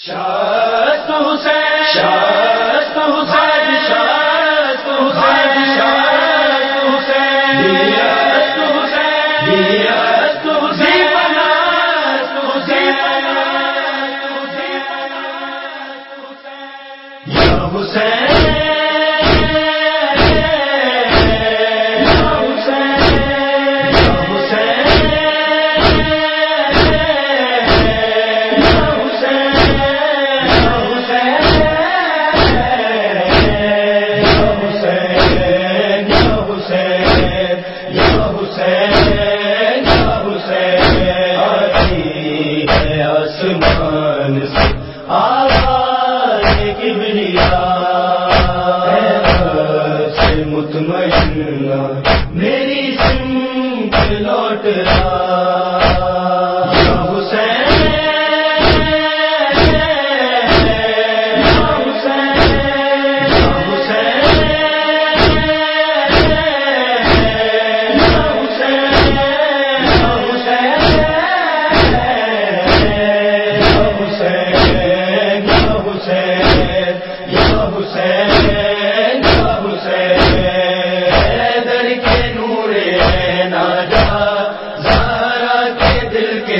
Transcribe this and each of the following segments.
شاہ آسمان سے آس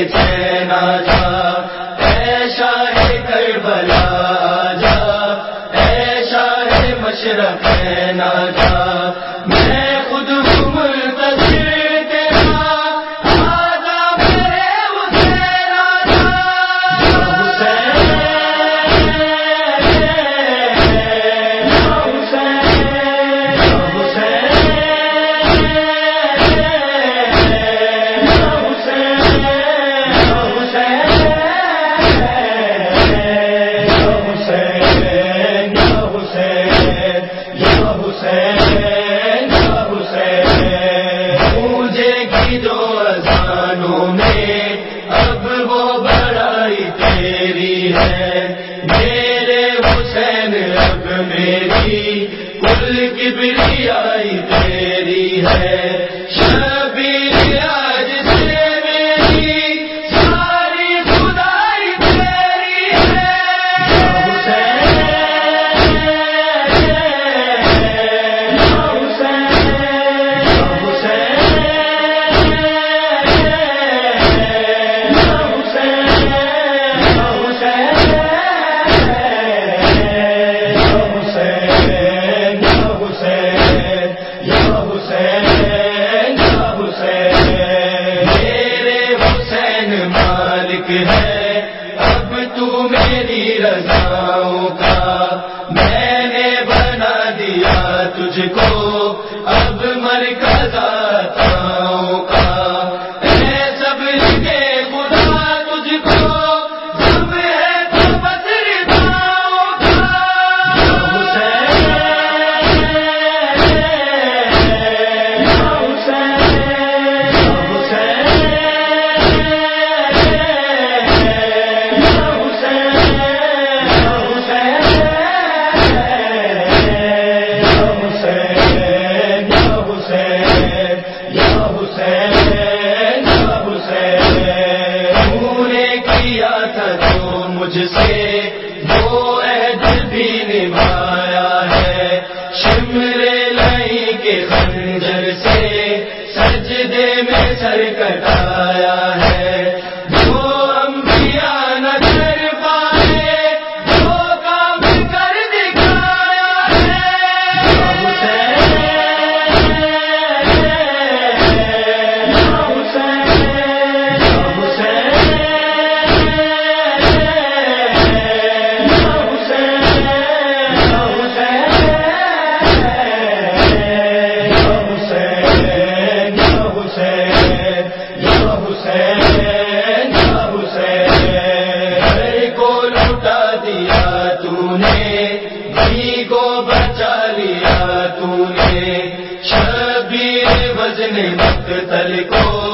چین خزانوں میں اب وہ بڑائی تیری ہے۔ میرے حسین اب میری، کل کی بری آئی سر کٹایا تو شبیر وزن مقتل کو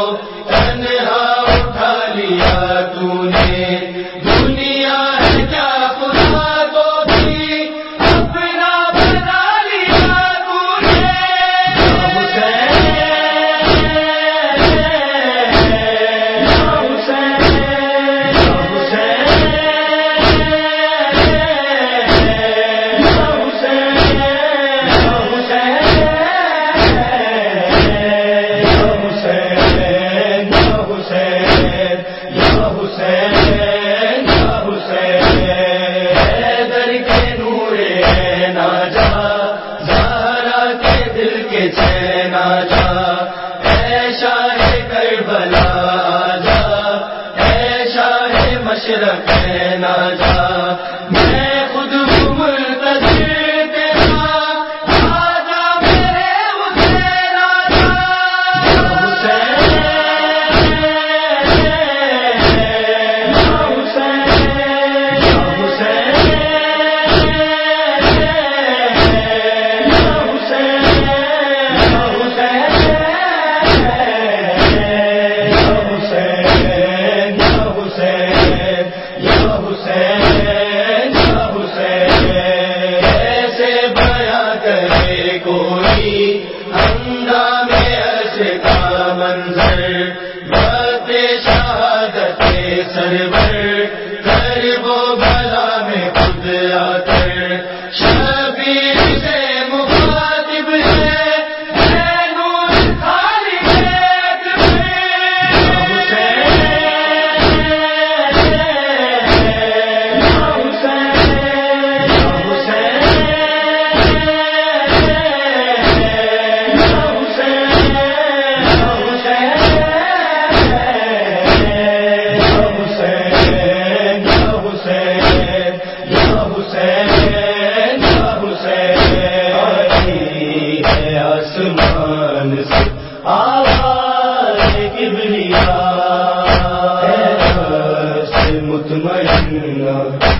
بنگلہ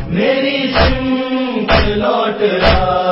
میری سم لوٹ رہا